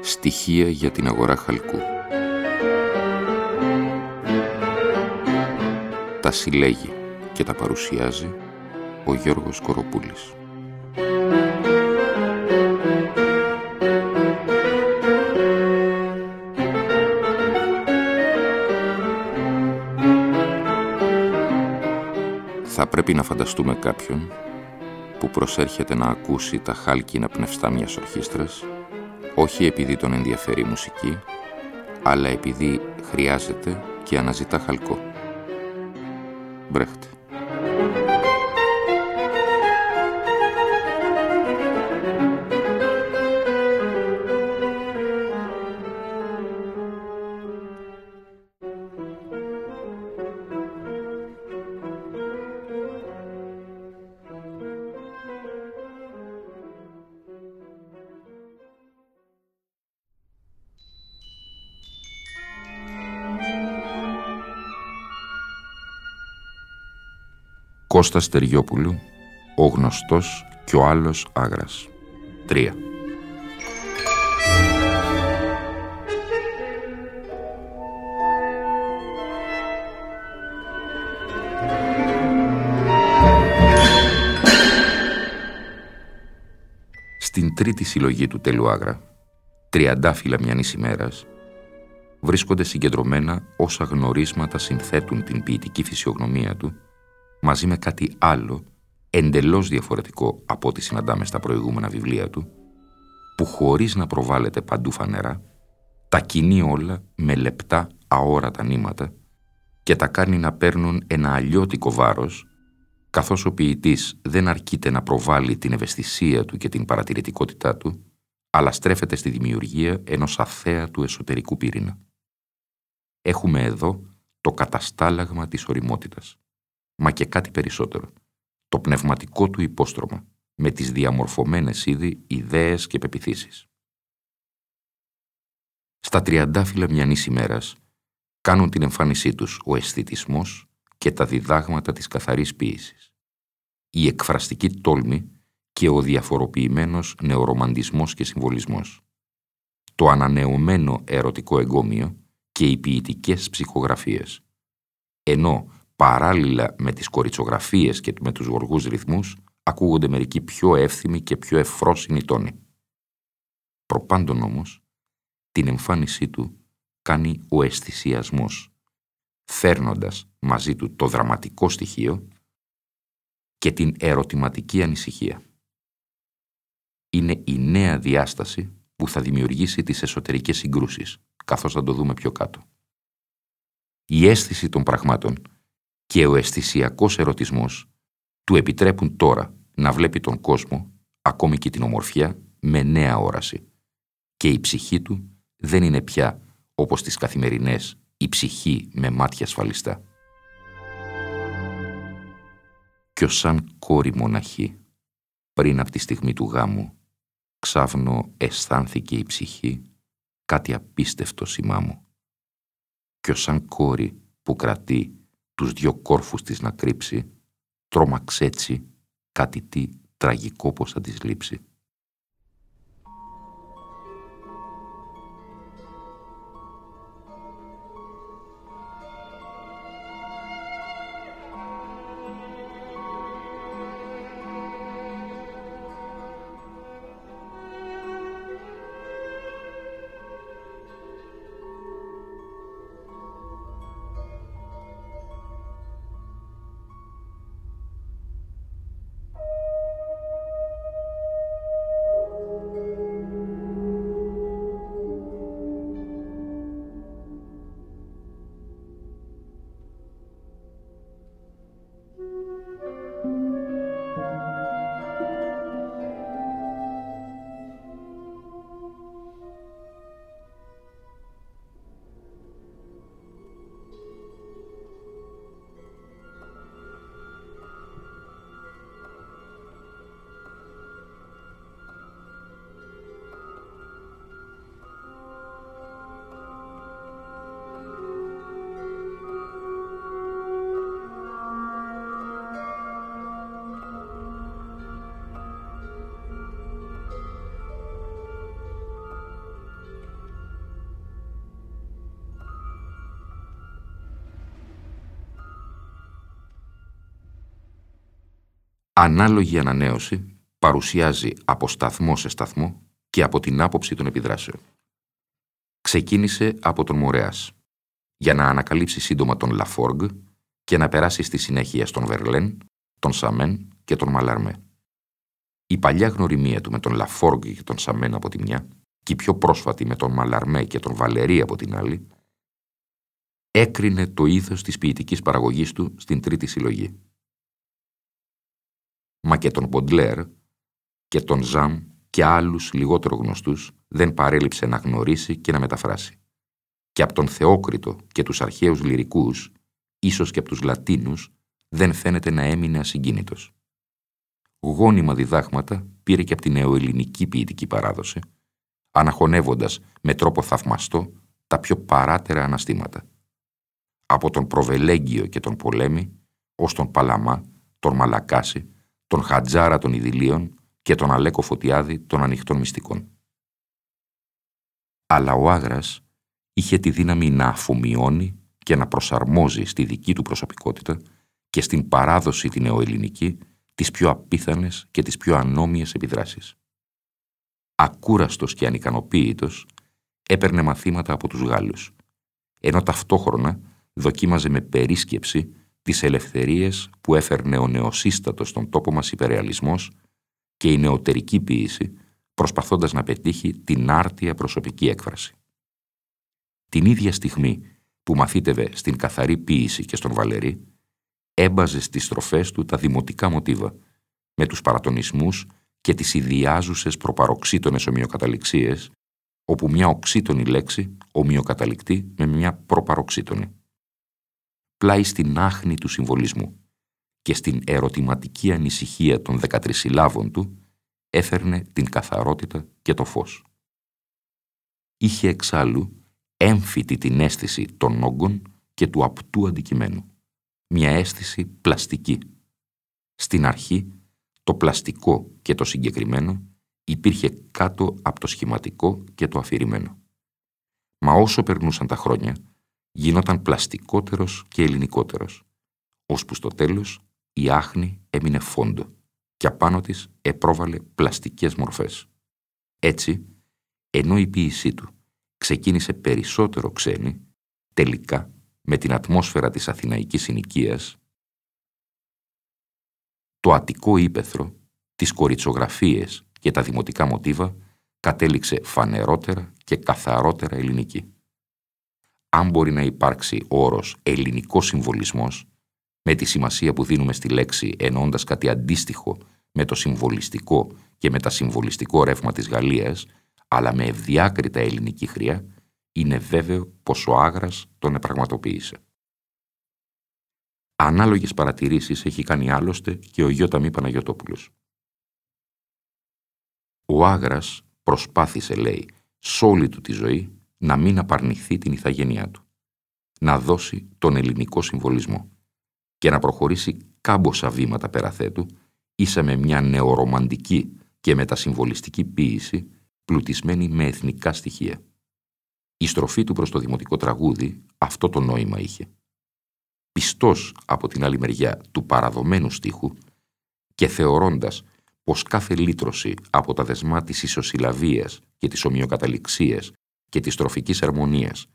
Στοιχεία για την αγορά χαλκού. Τα συλλέγει και τα παρουσιάζει ο Γιώργος Κοροπούλης. Θα πρέπει να φανταστούμε κάποιον που προσέρχεται να ακούσει τα χάλκινα πνευστά μιας ορχήστρας όχι επειδή τον ενδιαφέρει η μουσική, αλλά επειδή χρειάζεται και αναζητά χαλκό. Μπρέχτε. Κώστας Τεριόπουλου, ο γνωστός και ο άλλος Άγρας. 3. Στην τρίτη συλλογή του τέλου Άγρα, τριαντάφυλλα μιανής ημέρας, βρίσκονται συγκεντρωμένα όσα γνωρίσματα συνθέτουν την ποιητική φυσιογνωμία του μαζί με κάτι άλλο, εντελώς διαφορετικό από ό,τι συναντάμε στα προηγούμενα βιβλία του, που χωρίς να προβάλλεται παντού φανερά, τα κινεί όλα με λεπτά αόρατα νήματα και τα κάνει να παίρνουν ένα αλλιώτικο βάρος, καθώς ο ποιητής δεν αρκείται να προβάλλει την ευαισθησία του και την παρατηρητικότητά του, αλλά στρέφεται στη δημιουργία ενός αθέατου εσωτερικού πυρήνα. Έχουμε εδώ το καταστάλαγμα της οριμότητας μα και κάτι περισσότερο. Το πνευματικό του υπόστρωμα, με τις διαμορφωμένες ήδη ιδέες και πεπιθήσεις. Στα τριαντάφυλλα μιανής ημέρας κάνουν την εμφάνισή τους ο αισθητισμός και τα διδάγματα της καθαρής ποίησης. Η εκφραστική τόλμη και ο διαφοροποιημένος νεορομαντισμός και συμβολισμός. Το ανανεωμένο ερωτικό εγκόμιο και οι ποιητικές ψυχογραφίες. Ενώ παράλληλα με τις κοριτσογραφίες και με τους γοργούς ρυθμούς, ακούγονται μερικοί πιο εύθυμοι και πιο ευφρόσινοι τόνοι. Προπάντων όμως, την εμφάνισή του κάνει ο αισθησιασμός, φέρνοντας μαζί του το δραματικό στοιχείο και την ερωτηματική ανησυχία. Είναι η νέα διάσταση που θα δημιουργήσει τις εσωτερικές συγκρούσεις, καθώς θα το δούμε πιο κάτω. Η αίσθηση των πραγμάτων και ο αισθησιακός ερωτισμός του επιτρέπουν τώρα να βλέπει τον κόσμο, ακόμη και την ομορφιά, με νέα όραση. Και η ψυχή του δεν είναι πια, όπως τις καθημερινές, η ψυχή με μάτια ασφαλιστά. Κι ως σαν κόρη μοναχή, πριν από τη στιγμή του γάμου, ξάφνο αισθάνθηκε η ψυχή κάτι απίστευτο σημά μου. Κι ως σαν κόρη που κρατεί τους δυο κόρφους της να κρύψει, τρόμαξε έτσι κάτι τι τραγικό πως θα της λείψει. Ανάλογη ανανέωση παρουσιάζει από σταθμό σε σταθμό και από την άποψη των επιδράσεων. Ξεκίνησε από τον Μορέας, για να ανακαλύψει σύντομα τον Λαφόργκ και να περάσει στη συνέχεια στον Βερλέν, τον Σαμέν και τον Μαλαρμέ. Η παλιά γνωριμία του με τον Λαφόργκ και τον Σαμέν από τη μια και η πιο πρόσφατη με τον Μαλαρμέ και τον Βαλερή από την άλλη, έκρινε το ήθος της ποιητικής παραγωγής του στην τρίτη συλλογή. Μα και τον Ποντλέρ και τον Ζαμ και άλλους λιγότερο γνωστούς δεν παρέλειψε να γνωρίσει και να μεταφράσει. Και από τον Θεόκριτο και τους αρχαίους λυρικούς, ίσως και από τους Λατίνους, δεν φαίνεται να έμεινε ασυγκίνητος. Γόνιμα διδάγματα πήρε και από την νεοελληνική ποιητική παράδοση, αναχωνεύοντας με τρόπο θαυμαστό τα πιο παράτερα αναστήματα. Από τον Προβελέγγιο και τον Πολέμη, ως τον Παλαμά, τον Μαλακάση, τον Χατζάρα των Ιδηλίων και τον Αλέκο Φωτιάδη των Ανοιχτών Μυστικών. Αλλά ο Άγρας είχε τη δύναμη να αφομοιώνει και να προσαρμόζει στη δική του προσωπικότητα και στην παράδοση την νεοελληνική τις πιο απίθανες και τις πιο ανώμιες επιδράσεις. Ακούραστος και ανικανοποίητος, έπαιρνε μαθήματα από τους Γάλλους, ενώ ταυτόχρονα δοκίμαζε με περίσκεψη τις ελευθερίες που έφερνε ο νεοσύστατος στον τόπο μας υπερεαλισμός και η νεωτερική ποίηση, προσπαθώντας να πετύχει την άρτια προσωπική έκφραση. Την ίδια στιγμή που μαθήτευε στην καθαρή ποίηση και στον Βαλερή, έμπαζε στις στροφές του τα δημοτικά μοτίβα, με τους παρατονισμούς και τις ιδιάζουσες προπαροξύτονες ομοιοκαταληξίες, όπου μια οξύτονη λέξη ομοιοκαταληκτεί με μια προπαροξύτονη. Πλάι στην άχνη του συμβολισμού και στην ερωτηματική ανησυχία των δεκατρισυλλάβων του έφερνε την καθαρότητα και το φως. Είχε εξάλλου έμφυτη την αίσθηση των όγκων και του απτού αντικειμένου μια αίσθηση πλαστική. Στην αρχή, το πλαστικό και το συγκεκριμένο υπήρχε κάτω από το σχηματικό και το αφηρημένο. Μα όσο περνούσαν τα χρόνια, γινόταν πλαστικότερος και ελληνικότερος, ώσπου στο τέλος η άχνη έμεινε φόντο και απάνω της επρόβαλε πλαστικές μορφές. Έτσι, ενώ η ποίησή του ξεκίνησε περισσότερο ξένη, τελικά με την ατμόσφαιρα της αθηναϊκής συνοικίας, το αττικό ύπεθρο, τις κοριτσογραφίες και τα δημοτικά μοτίβα κατέληξε φανερότερα και καθαρότερα ελληνική. Αν μπορεί να υπάρξει ο όρος ελληνικός συμβολισμός, με τη σημασία που δίνουμε στη λέξη ενώντας κάτι αντίστοιχο με το συμβολιστικό και μετασυμβολιστικό ρεύμα της Γαλλίας, αλλά με ευδιάκριτα ελληνική χρειά, είναι βέβαιο πως ο Άγρας τον επραγματοποίησε. Ανάλογες παρατηρήσεις έχει κάνει άλλωστε και ο Γιώταμι Παναγιωτόπουλος. Ο Άγρας προσπάθησε, λέει, σ' όλη του τη ζωή να μην απαρνηθεί την ηθαγένειά του, να δώσει τον ελληνικό συμβολισμό και να προχωρήσει κάμποσα βήματα περαθέτου ίσα με μια νεορομαντική και μετασυμβολιστική ποίηση πλουτισμένη με εθνικά στοιχεία. Η στροφή του προς το δημοτικό τραγούδι αυτό το νόημα είχε. Πιστός από την άλλη μεριά του παραδομένου στίχου και θεωρώντας πως κάθε λύτρωση από τα δεσμά της ισοσυλλαβίας και της ομοιοκαταληξίας και της τροφικής αρμονίας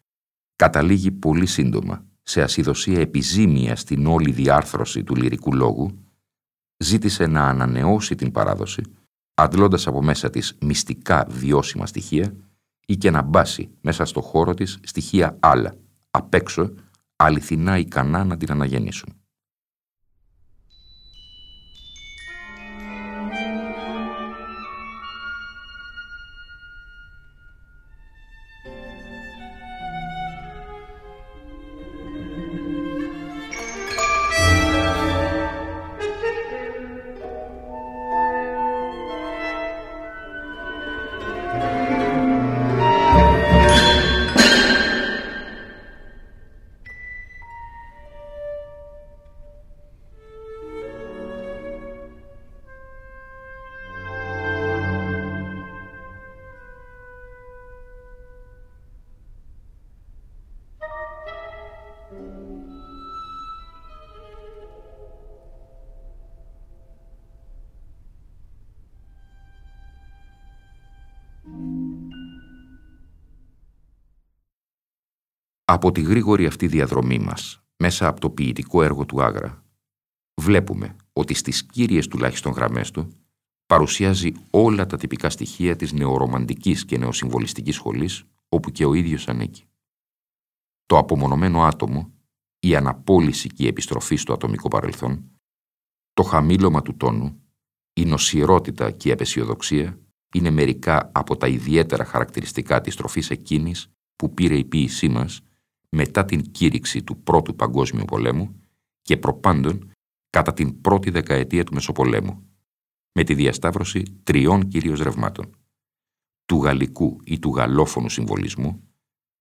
καταλήγει πολύ σύντομα σε ασυδοσία επιζήμια στην όλη διάρθρωση του λυρικού λόγου, ζήτησε να ανανεώσει την παράδοση, αντλώντας από μέσα της μυστικά βιώσιμα στοιχεία ή και να μπάσει μέσα στο χώρο της στοιχεία άλλα, απ' έξω, αληθινά ικανά να την αναγεννήσουν. Από τη γρήγορη αυτή διαδρομή μας, μέσα από το ποιητικό έργο του Άγρα, βλέπουμε ότι στις κύριες τουλάχιστον γραμμές του παρουσιάζει όλα τα τυπικά στοιχεία της νεορομαντικής και νεοσυμβολιστικής σχολής όπου και ο ίδιος ανήκει. Το απομονωμένο άτομο, η αναπόλυση και η επιστροφή στο ατομικό παρελθόν, το χαμήλωμα του τόνου, η νοσηρότητα και η απεσιοδοξία είναι μερικά από τα ιδιαίτερα χαρακτηριστικά της τροφής εκείνης που πήρε η ποίησή μας μετά την κήρυξη του Πρώτου Παγκόσμιου Πολέμου και προπάντων κατά την πρώτη δεκαετία του Μεσοπολέμου, με τη διασταύρωση τριών κυρίως ρευμάτων, του γαλλικού ή του γαλλόφωνου συμβολισμού,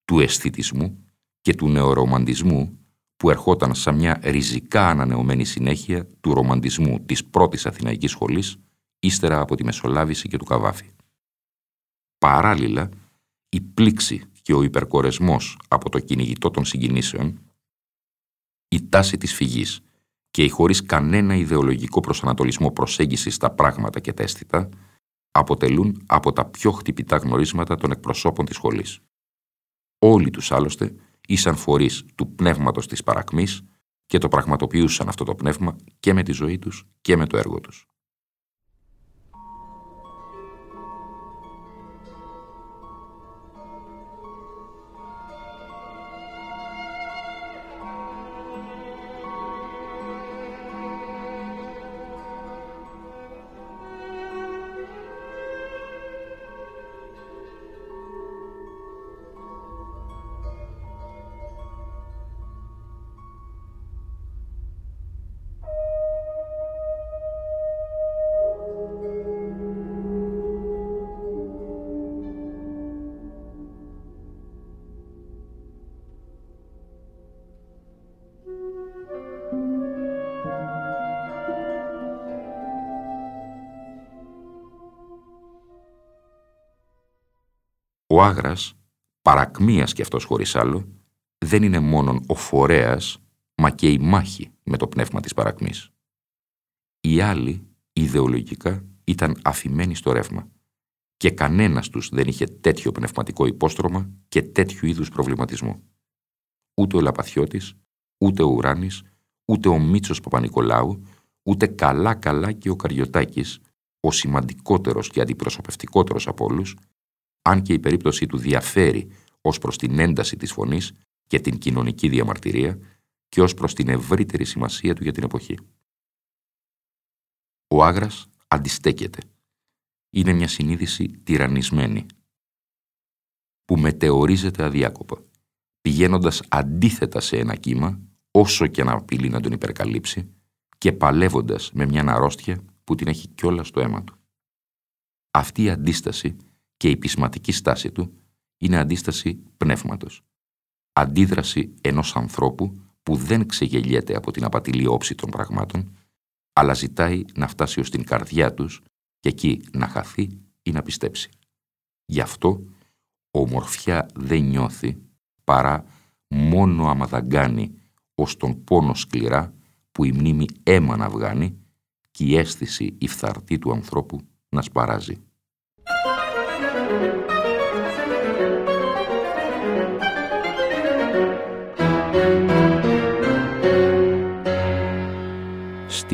του αισθητισμού και του νεορομαντισμού που ερχόταν σαν μια ριζικά ανανεωμένη συνέχεια του ρομαντισμού της πρώτης Αθηναϊκής σχολής ύστερα από τη Μεσολάβηση και του Καβάφη. Παράλληλα, η πλήξη και ο υπερκορεσμός από το κυνηγητό των συγκινήσεων, η τάση της φυγής και η χωρίς κανένα ιδεολογικό προσανατολισμό προσέγγισης στα πράγματα και τα αίσθητα, αποτελούν από τα πιο χτυπητά γνωρίσματα των εκπροσώπων της σχολής. Όλοι τους άλλωστε ήσαν φορείς του πνεύματος της παρακμής και το πραγματοποιούσαν αυτό το πνεύμα και με τη ζωή τους και με το έργο τους. Ο Άγρας, παρακμίας και αυτός χωρίς άλλο, δεν είναι μόνον ο φορέας, μα και η μάχη με το πνεύμα της παρακμής. Οι άλλοι, ιδεολογικά, ήταν αφημένοι στο ρεύμα και κανένας τους δεν είχε τέτοιο πνευματικό υπόστρωμα και τέτοιου είδους προβληματισμό. Ούτε ο Λαπαθιώτης, ούτε ο Ουράνης, ούτε ο Μίτσος Παπα-Νικολάου, ούτε καλά-καλά και ο Καριωτάκης, ο σημαντικότερος και αντιπροσωπευτικότερος από όλους, αν και η περίπτωσή του διαφέρει ως προς την ένταση της φωνής και την κοινωνική διαμαρτυρία και ως προς την ευρύτερη σημασία του για την εποχή. Ο Άγρας αντιστέκεται. Είναι μια συνείδηση τυραννισμένη, που μετεωρίζεται αδιάκοπα, πηγαίνοντας αντίθετα σε ένα κύμα, όσο και να απειλεί να τον υπερκαλύψει, και παλεύοντας με μια αρρώστια που την έχει κιόλας στο αίμα του. Αυτή η αντίσταση και η πεισματική στάση του είναι αντίσταση πνεύματος. Αντίδραση ενός ανθρώπου που δεν ξεγελιέται από την απατηλή όψη των πραγμάτων, αλλά ζητάει να φτάσει ως την καρδιά τους και εκεί να χαθεί ή να πιστέψει. Γι' αυτό ομορφιά δεν νιώθει παρά μόνο άμα δαγκάνει ως τον πόνο σκληρά που η μνήμη αίμα να βγάνει και η αίσθηση η φθαρτή του ανθρώπου να σπαράζει.